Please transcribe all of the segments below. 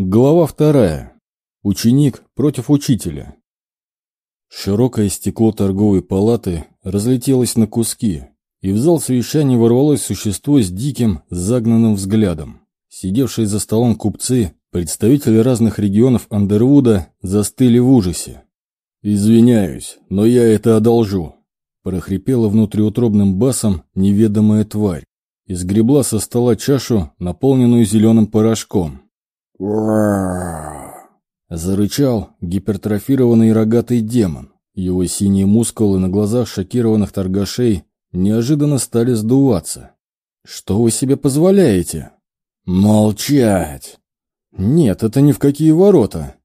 Глава вторая. Ученик против учителя. Широкое стекло торговой палаты разлетелось на куски, и в зал совещания ворвалось существо с диким, загнанным взглядом. Сидевшие за столом купцы, представители разных регионов Андервуда, застыли в ужасе. «Извиняюсь, но я это одолжу», – прохрипела внутриутробным басом неведомая тварь и сгребла со стола чашу, наполненную зеленым порошком. Зарычал гипертрофированный рогатый демон. Его синие мускулы на глазах шокированных торгашей неожиданно стали сдуваться. «Что вы себе позволяете?» «Молчать!» «Нет, это ни в какие ворота!»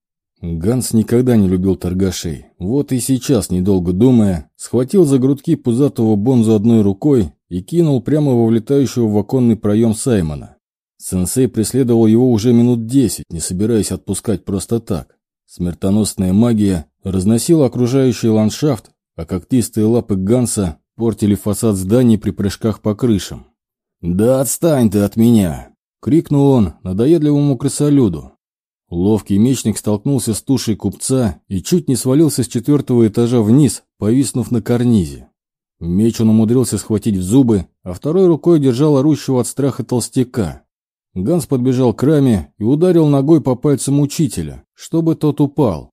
Ганс никогда не любил торгашей. Вот и сейчас, недолго думая, схватил за грудки пузатого Бонзу одной рукой и кинул прямо во влетающего в оконный проем Саймона. Сенсей преследовал его уже минут десять, не собираясь отпускать просто так. Смертоносная магия разносила окружающий ландшафт, а когтистые лапы Ганса портили фасад зданий при прыжках по крышам. «Да отстань ты от меня!» — крикнул он надоедливому крысолюду. Ловкий мечник столкнулся с тушей купца и чуть не свалился с четвертого этажа вниз, повиснув на карнизе. Меч он умудрился схватить в зубы, а второй рукой держал орущего от страха толстяка. Ганс подбежал к раме и ударил ногой по пальцам учителя, чтобы тот упал.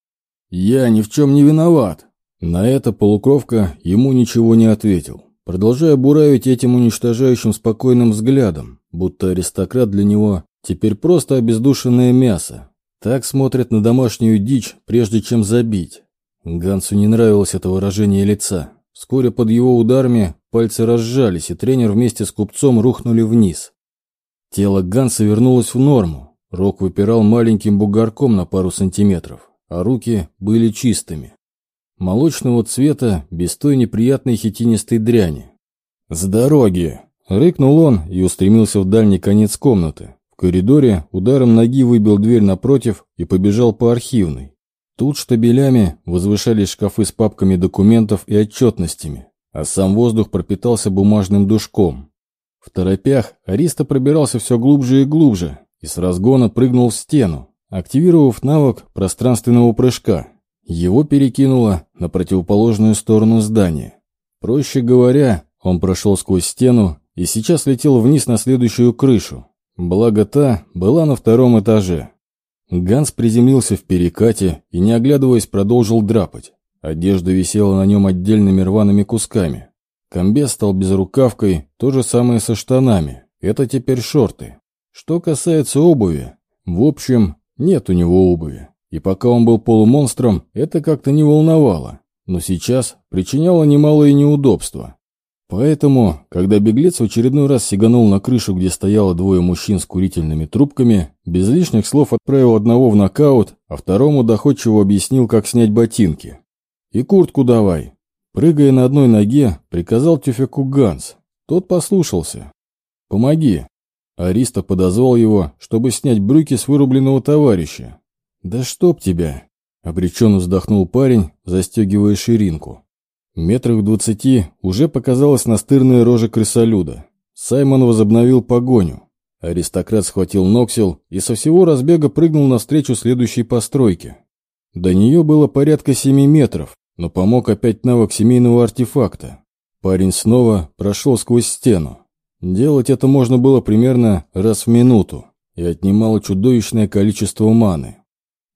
«Я ни в чем не виноват!» На это полукровка ему ничего не ответил, продолжая буравить этим уничтожающим спокойным взглядом, будто аристократ для него теперь просто обездушенное мясо. Так смотрят на домашнюю дичь, прежде чем забить. Гансу не нравилось это выражение лица. Вскоре под его ударами пальцы разжались, и тренер вместе с купцом рухнули вниз. Тело Ганса вернулось в норму. Рог выпирал маленьким бугорком на пару сантиметров, а руки были чистыми. Молочного цвета, без той неприятной хитинистой дряни. «С дороги!» — рыкнул он и устремился в дальний конец комнаты. В коридоре ударом ноги выбил дверь напротив и побежал по архивной. Тут штабелями возвышались шкафы с папками документов и отчетностями, а сам воздух пропитался бумажным душком. В торопях Ариста пробирался все глубже и глубже и с разгона прыгнул в стену, активировав навык пространственного прыжка. Его перекинуло на противоположную сторону здания. Проще говоря, он прошел сквозь стену и сейчас летел вниз на следующую крышу. Благо та была на втором этаже. Ганс приземлился в перекате и, не оглядываясь, продолжил драпать. Одежда висела на нем отдельными рваными кусками. Комбез стал безрукавкой, то же самое со штанами. Это теперь шорты. Что касается обуви, в общем, нет у него обуви. И пока он был полумонстром, это как-то не волновало. Но сейчас причиняло немалое неудобства. Поэтому, когда беглец в очередной раз сиганул на крышу, где стояло двое мужчин с курительными трубками, без лишних слов отправил одного в нокаут, а второму доходчиво объяснил, как снять ботинки. «И куртку давай», Прыгая на одной ноге, приказал тюфяку Ганс. Тот послушался. «Помоги». Ариста подозвал его, чтобы снять брюки с вырубленного товарища. «Да чтоб тебя!» — обреченно вздохнул парень, застегивая ширинку. Метрах в двадцати уже показалась настырная рожа крысолюда. Саймон возобновил погоню. Аристократ схватил Ноксил и со всего разбега прыгнул навстречу следующей постройке. До нее было порядка семи метров, но помог опять навык семейного артефакта. Парень снова прошел сквозь стену. Делать это можно было примерно раз в минуту и отнимало чудовищное количество маны.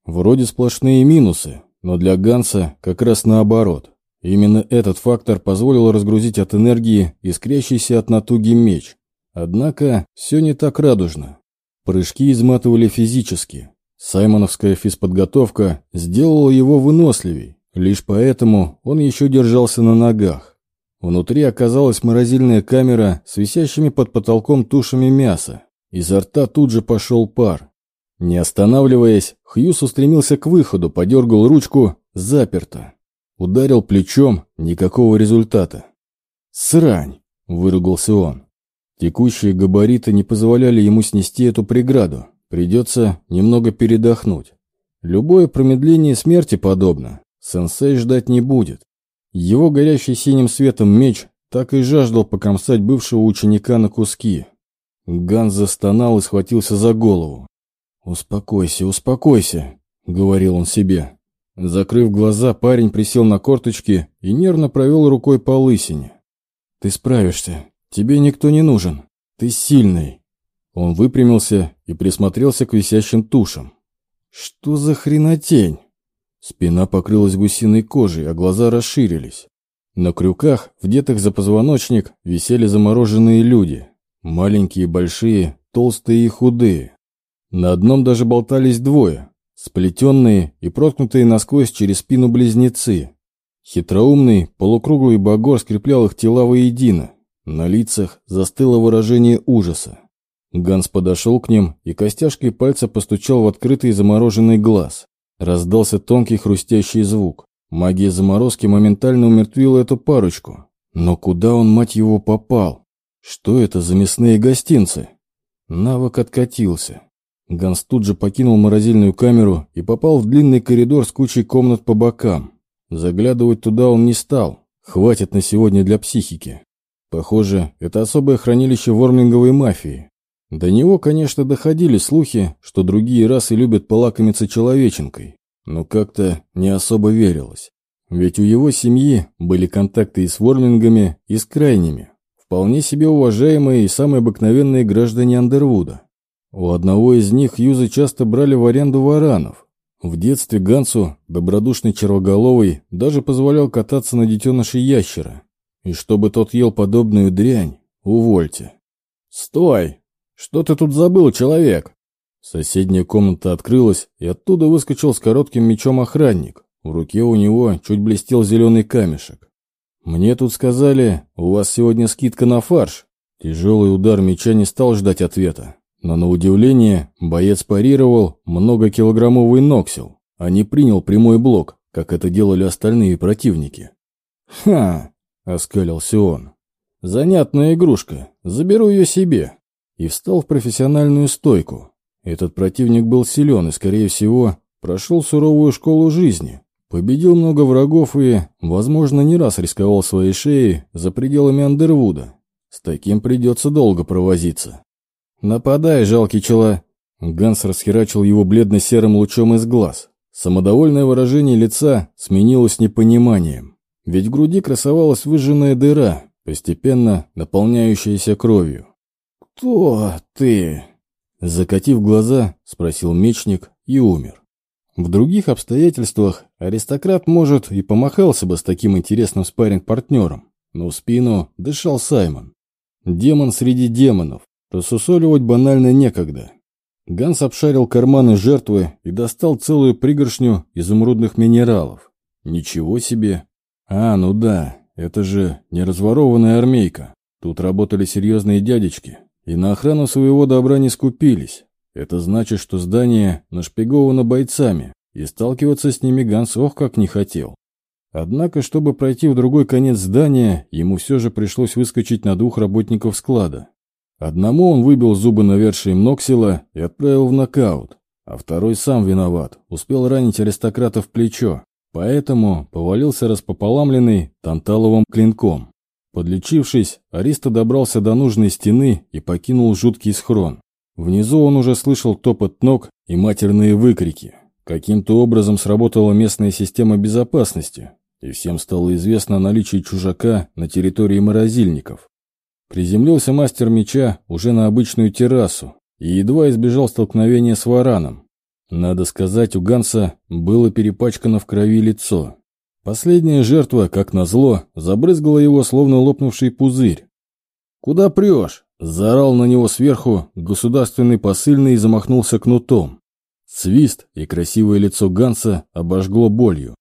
Вроде сплошные минусы, но для Ганса как раз наоборот. Именно этот фактор позволил разгрузить от энергии искрящийся от натуги меч. Однако все не так радужно. Прыжки изматывали физически. Саймоновская физподготовка сделала его выносливей, Лишь поэтому он еще держался на ногах. Внутри оказалась морозильная камера с висящими под потолком тушами мяса. Изо рта тут же пошел пар. Не останавливаясь, Хьюс устремился к выходу, подергал ручку, заперто. Ударил плечом, никакого результата. «Срань!» – выругался он. Текущие габариты не позволяли ему снести эту преграду. Придется немного передохнуть. Любое промедление смерти подобно. Сенсей ждать не будет. Его горящий синим светом меч так и жаждал покромсать бывшего ученика на куски. Ганс застонал и схватился за голову. «Успокойся, успокойся», — говорил он себе. Закрыв глаза, парень присел на корточки и нервно провел рукой по лысине. «Ты справишься. Тебе никто не нужен. Ты сильный». Он выпрямился и присмотрелся к висящим тушам. «Что за хренотень?» Спина покрылась гусиной кожей, а глаза расширились. На крюках, вдетых за позвоночник, висели замороженные люди. Маленькие, большие, толстые и худые. На одном даже болтались двое, сплетенные и проткнутые насквозь через спину близнецы. Хитроумный, полукруглый багор скреплял их тела воедино. На лицах застыло выражение ужаса. Ганс подошел к ним и костяшкой пальца постучал в открытый замороженный глаз. Раздался тонкий хрустящий звук. Магия заморозки моментально умертвила эту парочку. Но куда он, мать его, попал? Что это за мясные гостинцы? Навык откатился. Ганс тут же покинул морозильную камеру и попал в длинный коридор с кучей комнат по бокам. Заглядывать туда он не стал. Хватит на сегодня для психики. Похоже, это особое хранилище вормлинговой мафии. До него, конечно, доходили слухи, что другие расы любят полакомиться человеченкой, но как-то не особо верилось. Ведь у его семьи были контакты и с вормлингами, и с крайними, вполне себе уважаемые и самые обыкновенные граждане Андервуда. У одного из них юзы часто брали в аренду варанов. В детстве Гансу, добродушный червоголовый, даже позволял кататься на детеныше ящера. И чтобы тот ел подобную дрянь, увольте. «Стой!» «Что ты тут забыл, человек?» Соседняя комната открылась, и оттуда выскочил с коротким мечом охранник. В руке у него чуть блестел зеленый камешек. «Мне тут сказали, у вас сегодня скидка на фарш». Тяжелый удар меча не стал ждать ответа. Но на удивление боец парировал многокилограммовый ноксил, а не принял прямой блок, как это делали остальные противники. «Ха!» — оскалился он. «Занятная игрушка. Заберу ее себе и встал в профессиональную стойку. Этот противник был силен и, скорее всего, прошел суровую школу жизни, победил много врагов и, возможно, не раз рисковал своей шеей за пределами Андервуда. С таким придется долго провозиться. «Нападай, жалкий чела!» Ганс расхерачил его бледно-серым лучом из глаз. Самодовольное выражение лица сменилось непониманием. Ведь в груди красовалась выжженная дыра, постепенно наполняющаяся кровью. «Кто ты?» Закатив глаза, спросил мечник и умер. В других обстоятельствах аристократ, может, и помахался бы с таким интересным спарринг-партнером, но в спину дышал Саймон. Демон среди демонов, рассусоливать банально некогда. Ганс обшарил карманы жертвы и достал целую пригоршню изумрудных минералов. Ничего себе! А, ну да, это же не разворованная армейка. Тут работали серьезные дядечки, и на охрану своего добра не скупились. Это значит, что здание нашпиговано бойцами, и сталкиваться с ними Ганс ох как не хотел. Однако, чтобы пройти в другой конец здания, ему все же пришлось выскочить на двух работников склада. Одному он выбил зубы навершием Ноксила и отправил в нокаут, а второй сам виноват, успел ранить аристократа в плечо, поэтому повалился распополамленный танталовым клинком. Подлечившись, Ариста добрался до нужной стены и покинул жуткий схрон. Внизу он уже слышал топот ног и матерные выкрики. Каким-то образом сработала местная система безопасности, и всем стало известно о наличии чужака на территории морозильников. Приземлился мастер меча уже на обычную террасу и едва избежал столкновения с вараном. Надо сказать, у Ганса было перепачкано в крови лицо. Последняя жертва, как назло, забрызгала его, словно лопнувший пузырь. «Куда прешь?» – заорал на него сверху государственный посыльный и замахнулся кнутом. Свист и красивое лицо Ганса обожгло болью.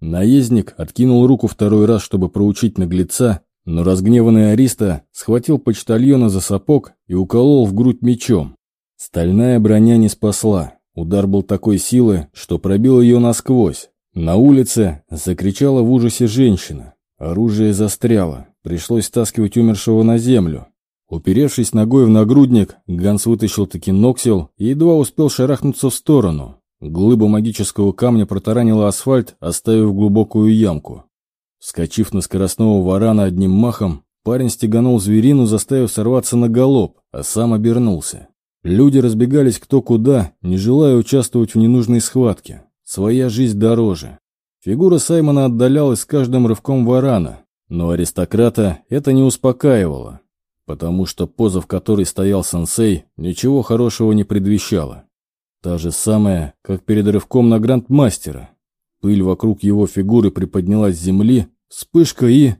Наездник откинул руку второй раз, чтобы проучить наглеца, но разгневанный Ариста схватил почтальона за сапог и уколол в грудь мечом. Стальная броня не спасла. Удар был такой силы, что пробил ее насквозь. На улице закричала в ужасе женщина. Оружие застряло. Пришлось стаскивать умершего на землю. Уперевшись ногой в нагрудник, Ганс вытащил таки ноксил и едва успел шарахнуться в сторону. Глыба магического камня протаранила асфальт, оставив глубокую ямку. Вскочив на скоростного варана одним махом, парень стеганул зверину, заставив сорваться на галоп, а сам обернулся. Люди разбегались кто куда, не желая участвовать в ненужной схватке. Своя жизнь дороже. Фигура Саймона отдалялась с каждым рывком варана, но аристократа это не успокаивало, потому что поза, в которой стоял сенсей, ничего хорошего не предвещала. Та же самая, как перед рывком на грандмастера. Пыль вокруг его фигуры приподнялась с земли, вспышка и...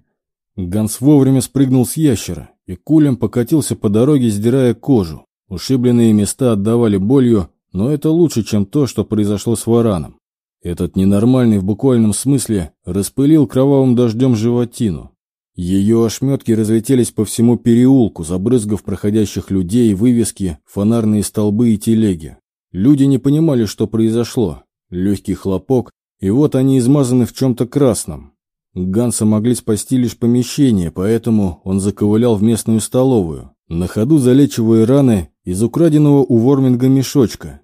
Ганс вовремя спрыгнул с ящера и кулем покатился по дороге, сдирая кожу. Ушибленные места отдавали болью, но это лучше, чем то, что произошло с вараном. Этот ненормальный в буквальном смысле распылил кровавым дождем животину. Ее ошметки разлетелись по всему переулку, забрызгав проходящих людей, вывески, фонарные столбы и телеги. Люди не понимали, что произошло. Легкий хлопок, и вот они измазаны в чем-то красном. Ганса могли спасти лишь помещение, поэтому он заковылял в местную столовую, на ходу залечивая раны из украденного у Ворминга мешочка,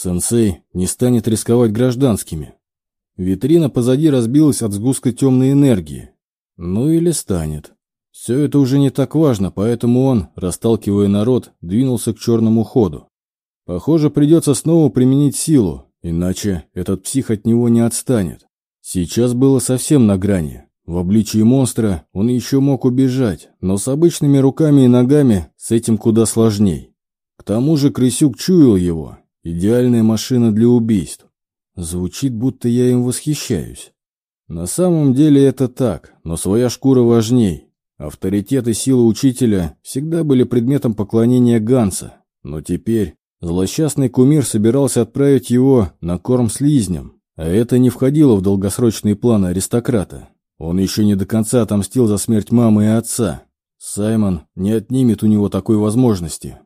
Сенсей не станет рисковать гражданскими. Витрина позади разбилась от сгустка темной энергии. Ну или станет. Все это уже не так важно, поэтому он, расталкивая народ, двинулся к черному ходу. Похоже, придется снова применить силу, иначе этот псих от него не отстанет. Сейчас было совсем на грани. В обличии монстра он еще мог убежать, но с обычными руками и ногами с этим куда сложней. К тому же Крысюк чуял его Идеальная машина для убийств. Звучит, будто я им восхищаюсь. На самом деле это так, но своя шкура важней. Авторитет и сила учителя всегда были предметом поклонения Ганса, но теперь злосчастный кумир собирался отправить его на корм слизням, а это не входило в долгосрочные планы аристократа. Он еще не до конца отомстил за смерть мамы и отца. Саймон не отнимет у него такой возможности.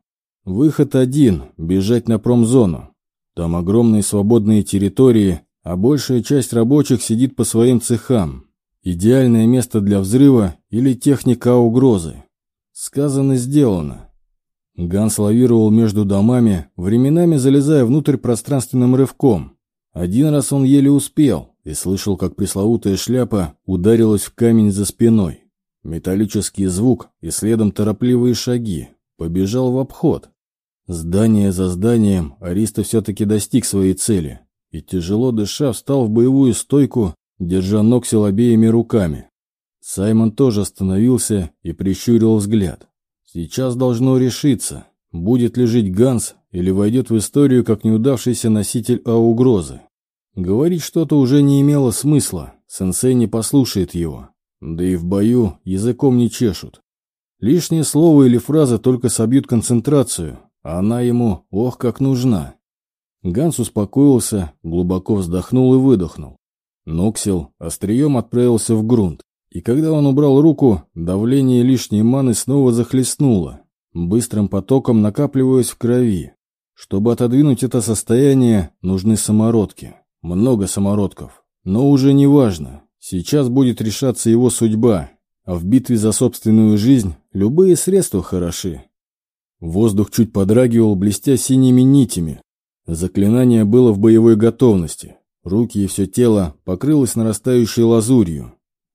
Выход один – бежать на промзону. Там огромные свободные территории, а большая часть рабочих сидит по своим цехам. Идеальное место для взрыва или техника угрозы. Сказано, сделано. Ганс лавировал между домами, временами залезая внутрь пространственным рывком. Один раз он еле успел и слышал, как пресловутая шляпа ударилась в камень за спиной. Металлический звук и следом торопливые шаги. Побежал в обход. Здание за зданием Ариста все-таки достиг своей цели и, тяжело дыша, встал в боевую стойку, держа Ноксил обеими руками. Саймон тоже остановился и прищурил взгляд. Сейчас должно решиться, будет ли жить Ганс или войдет в историю как неудавшийся носитель А-угрозы. Говорить что-то уже не имело смысла, сенсей не послушает его. Да и в бою языком не чешут. Лишнее слово или фраза только собьют концентрацию, она ему, ох, как нужна. Ганс успокоился, глубоко вздохнул и выдохнул. Ноксил острием отправился в грунт, и когда он убрал руку, давление лишней маны снова захлестнуло, быстрым потоком накапливаясь в крови. Чтобы отодвинуть это состояние, нужны самородки. Много самородков. Но уже не важно. Сейчас будет решаться его судьба, а в битве за собственную жизнь любые средства хороши. Воздух чуть подрагивал, блестя синими нитями. Заклинание было в боевой готовности. Руки и все тело покрылось нарастающей лазурью.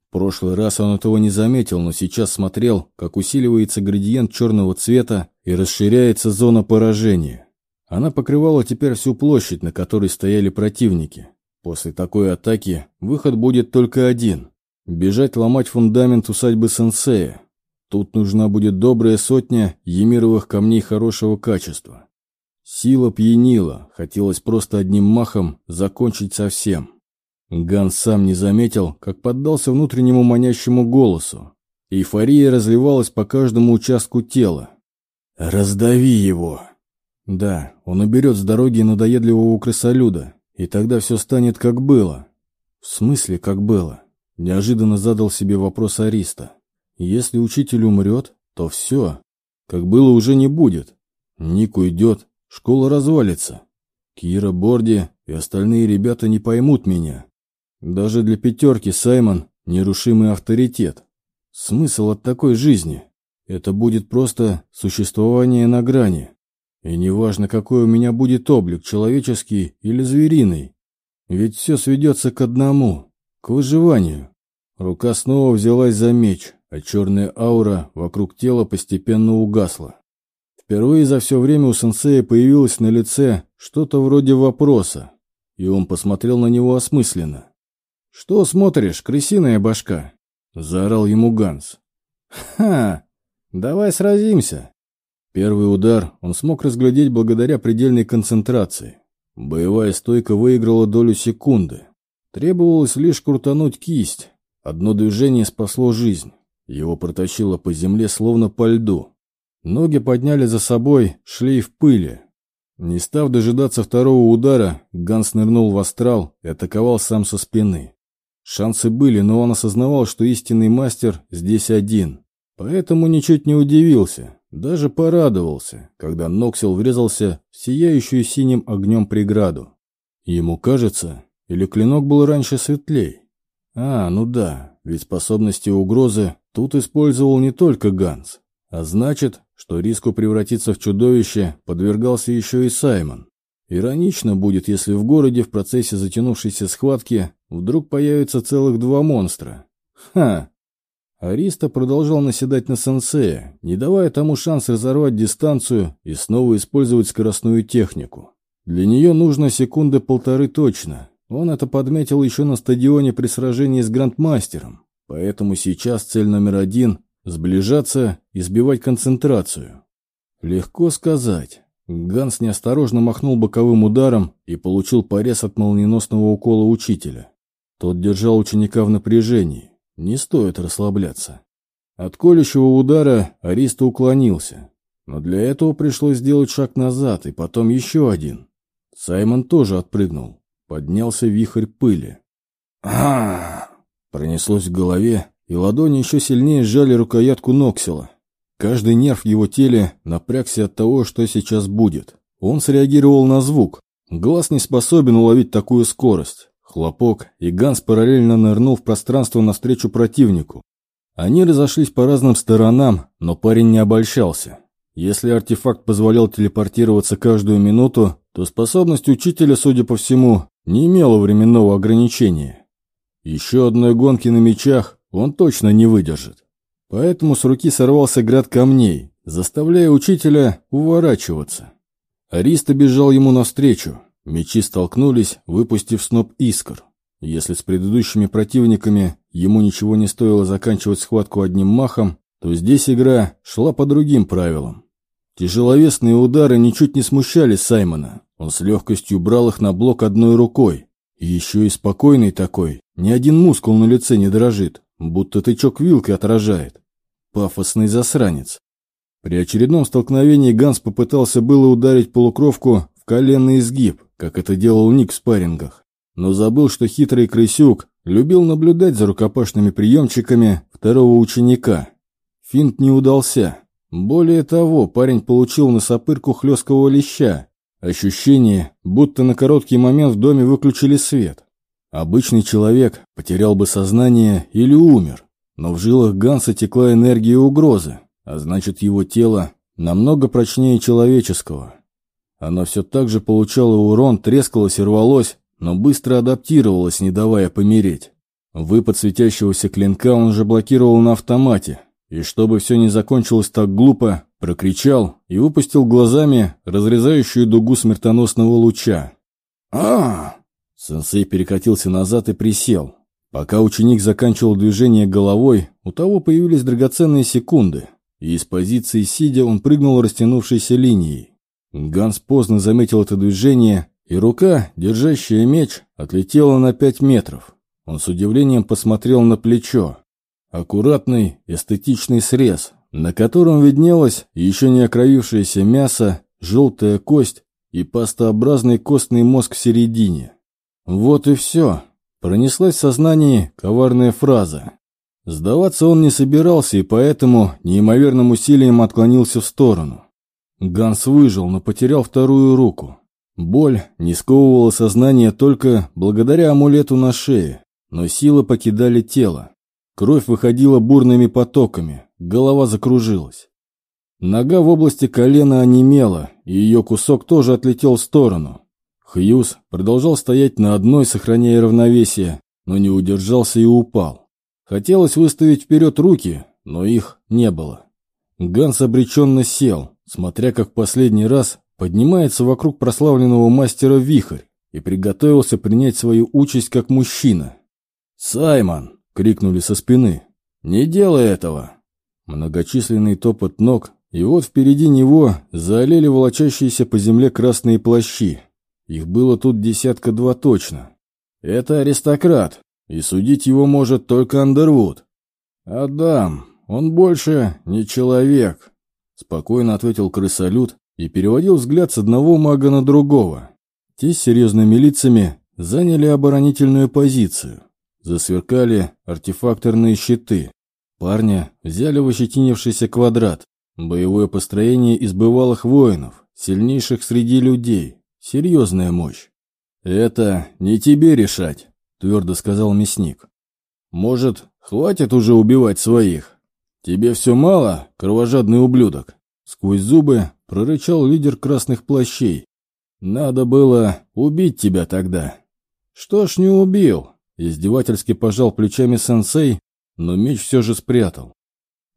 В прошлый раз он этого не заметил, но сейчас смотрел, как усиливается градиент черного цвета и расширяется зона поражения. Она покрывала теперь всю площадь, на которой стояли противники. После такой атаки выход будет только один – бежать ломать фундамент усадьбы сенсея. Тут нужна будет добрая сотня емировых камней хорошего качества. Сила пьянила, хотелось просто одним махом закончить совсем. Ганс сам не заметил, как поддался внутреннему манящему голосу. Эйфория разливалась по каждому участку тела. «Раздави его!» Да, он уберет с дороги надоедливого крысолюда, и тогда все станет как было. В смысле, как было? Неожиданно задал себе вопрос Ариста. Если учитель умрет, то все. Как было, уже не будет. Ник уйдет, школа развалится. Кира, Борди и остальные ребята не поймут меня. Даже для пятерки Саймон – нерушимый авторитет. Смысл от такой жизни? Это будет просто существование на грани. И неважно, какой у меня будет облик, человеческий или звериный. Ведь все сведется к одному – к выживанию. Рука снова взялась за меч, а черная аура вокруг тела постепенно угасла. Впервые за все время у сенсея появилось на лице что-то вроде вопроса, и он посмотрел на него осмысленно. «Что смотришь, крысиная башка?» — заорал ему Ганс. «Ха! Давай сразимся!» Первый удар он смог разглядеть благодаря предельной концентрации. Боевая стойка выиграла долю секунды. Требовалось лишь крутануть кисть. Одно движение спасло жизнь. Его протащило по земле, словно по льду. Ноги подняли за собой шлейф пыли. Не став дожидаться второго удара, Ганс нырнул в астрал и атаковал сам со спины. Шансы были, но он осознавал, что истинный мастер здесь один. Поэтому ничуть не удивился, даже порадовался, когда Ноксил врезался в сияющую синим огнем преграду. Ему кажется, или клинок был раньше светлей? А, ну да, ведь способности угрозы тут использовал не только Ганс. А значит, что риску превратиться в чудовище подвергался еще и Саймон. Иронично будет, если в городе в процессе затянувшейся схватки вдруг появится целых два монстра. Ха! Ариста продолжал наседать на сенсея, не давая тому шанс разорвать дистанцию и снова использовать скоростную технику. Для нее нужно секунды полторы точно. Он это подметил еще на стадионе при сражении с Грандмастером. Поэтому сейчас цель номер один Сближаться и сбивать концентрацию. Легко сказать. Ганс неосторожно махнул боковым ударом и получил порез от молниеносного укола учителя. Тот держал ученика в напряжении. Не стоит расслабляться. От колющего удара Ариста уклонился. Но для этого пришлось сделать шаг назад и потом еще один. Саймон тоже отпрыгнул. Поднялся вихрь пыли. а Пронеслось в голове, и ладони еще сильнее сжали рукоятку Ноксила. Каждый нерв в его теле напрягся от того, что сейчас будет. Он среагировал на звук. Глаз не способен уловить такую скорость. Хлопок, и Ганс параллельно нырнул в пространство навстречу противнику. Они разошлись по разным сторонам, но парень не обольщался. Если артефакт позволял телепортироваться каждую минуту, то способность учителя, судя по всему, не имела временного ограничения. Еще одной гонки на мечах, он точно не выдержит. Поэтому с руки сорвался град камней, заставляя учителя уворачиваться. Ариста бежал ему навстречу. Мечи столкнулись, выпустив сноп искр. Если с предыдущими противниками ему ничего не стоило заканчивать схватку одним махом, то здесь игра шла по другим правилам. Тяжеловесные удары ничуть не смущали Саймона. Он с легкостью брал их на блок одной рукой. И еще и спокойный такой, ни один мускул на лице не дрожит будто тычок вилкой отражает. Пафосный засранец. При очередном столкновении Ганс попытался было ударить полукровку в коленный изгиб, как это делал Ник в спаррингах, но забыл, что хитрый крысюк любил наблюдать за рукопашными приемчиками второго ученика. Финт не удался. Более того, парень получил на сопырку хлесткого леща. Ощущение, будто на короткий момент в доме выключили свет. Обычный человек потерял бы сознание или умер, но в жилах Ганса текла энергия угрозы, а значит его тело намного прочнее человеческого. Оно все так же получало урон, трескалось и рвалось, но быстро адаптировалось, не давая помереть. Выпад светящегося клинка он же блокировал на автомате, и чтобы все не закончилось так глупо, прокричал и выпустил глазами разрезающую дугу смертоносного луча. а Сенсей перекатился назад и присел. Пока ученик заканчивал движение головой, у того появились драгоценные секунды, и из позиции сидя он прыгнул растянувшейся линией. Ганс поздно заметил это движение, и рука, держащая меч, отлетела на пять метров. Он с удивлением посмотрел на плечо. Аккуратный, эстетичный срез, на котором виднелось еще не окровившееся мясо, желтая кость и пастообразный костный мозг в середине. Вот и все. Пронеслась в сознании коварная фраза. Сдаваться он не собирался и поэтому неимоверным усилием отклонился в сторону. Ганс выжил, но потерял вторую руку. Боль не сковывала сознание только благодаря амулету на шее, но силы покидали тело. Кровь выходила бурными потоками, голова закружилась. Нога в области колена онемела, и ее кусок тоже отлетел в сторону. Хьюз продолжал стоять на одной, сохраняя равновесие, но не удержался и упал. Хотелось выставить вперед руки, но их не было. Ганс обреченно сел, смотря как последний раз поднимается вокруг прославленного мастера вихрь и приготовился принять свою участь как мужчина. «Саймон!» — крикнули со спины. «Не делай этого!» Многочисленный топот ног, и вот впереди него заолели волочащиеся по земле красные плащи. Их было тут десятка два точно. Это аристократ, и судить его может только Андервуд. «Адам, он больше не человек», — спокойно ответил крысолют и переводил взгляд с одного мага на другого. Те с серьезными лицами заняли оборонительную позицию. Засверкали артефакторные щиты. Парня взяли в ощетинившийся квадрат. Боевое построение из бывалых воинов, сильнейших среди людей. Серьезная мощь. «Это не тебе решать», — твердо сказал мясник. «Может, хватит уже убивать своих? Тебе все мало, кровожадный ублюдок?» Сквозь зубы прорычал лидер красных плащей. «Надо было убить тебя тогда». «Что ж не убил?» Издевательски пожал плечами сенсей, но меч все же спрятал.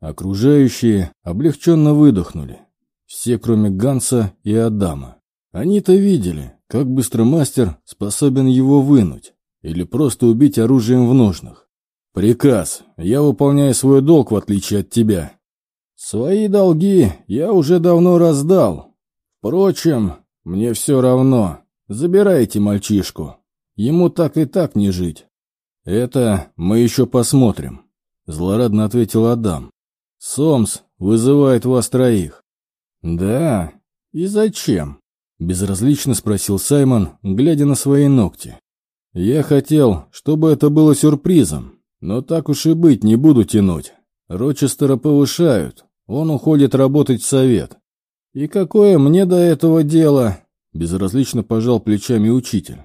Окружающие облегченно выдохнули. Все, кроме Ганса и Адама. Они-то видели, как быстро мастер способен его вынуть или просто убить оружием в ножнах. «Приказ. Я выполняю свой долг, в отличие от тебя». «Свои долги я уже давно раздал. Впрочем, мне все равно. Забирайте мальчишку. Ему так и так не жить». «Это мы еще посмотрим», — злорадно ответил Адам. «Сомс вызывает вас троих». «Да? И зачем?» — безразлично спросил Саймон, глядя на свои ногти. «Я хотел, чтобы это было сюрпризом, но так уж и быть не буду тянуть. Рочестера повышают, он уходит работать в совет. И какое мне до этого дело?» Безразлично пожал плечами учитель.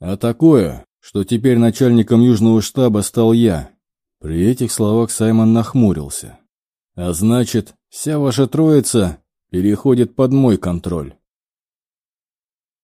«А такое, что теперь начальником южного штаба стал я». При этих словах Саймон нахмурился. «А значит, вся ваша троица переходит под мой контроль».